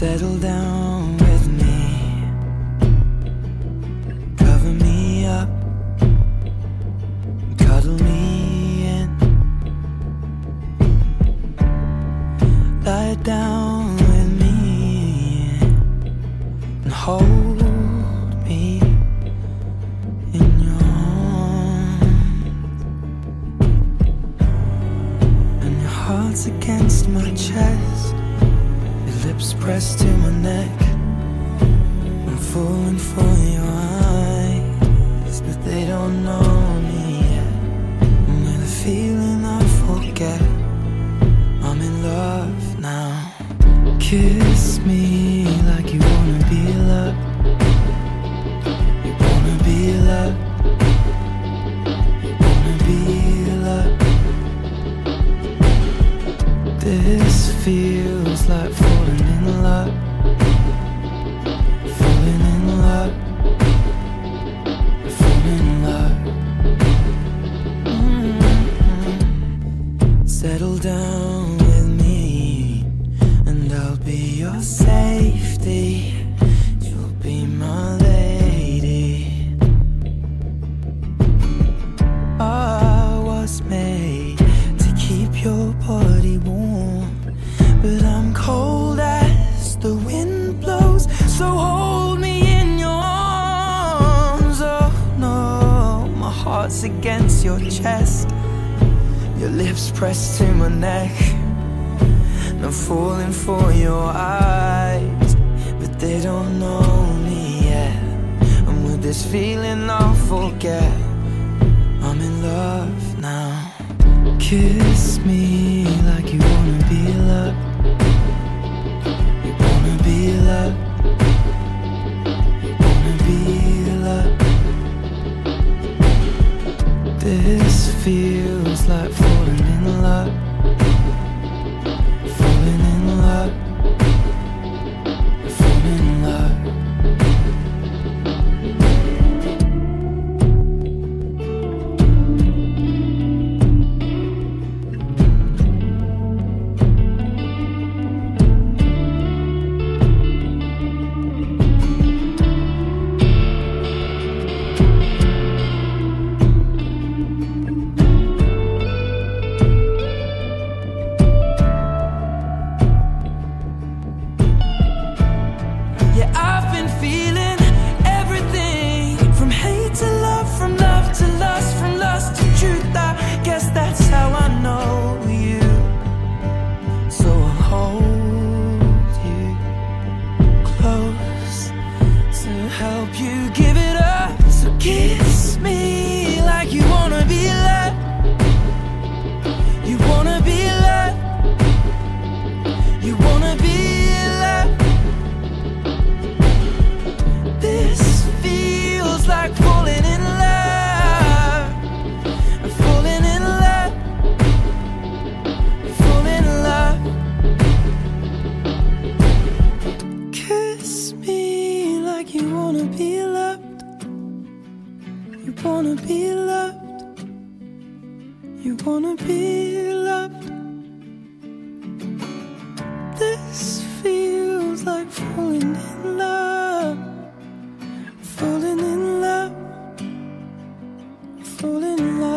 Settle down with me. Cover me up. Cuddle me in. Lie down with me and hold me in your arms. And your heart's against my chest. Lips pressed to my neck. I'm falling for your eyes, but they don't know me yet. And with a feeling I forget, I'm in love now. Kiss me like you wanna be loved. You wanna be loved. Wanna be loved. This feels like falling in love. Falling in love. Falling in love. Mm-hmm. Settle down with me, and I'll be your safety. So hold me in your arms. Oh no, my heart's against your chest, your lips pressed to my neck. And I'm falling for your eyes, but they don't know me yet. And with this feeling, I'll forget. I'm in love now. Kiss me like you wanna This feels like falling in love. wanna be loved. You wanna be loved. This feels like falling in love. Falling in love. Falling in love.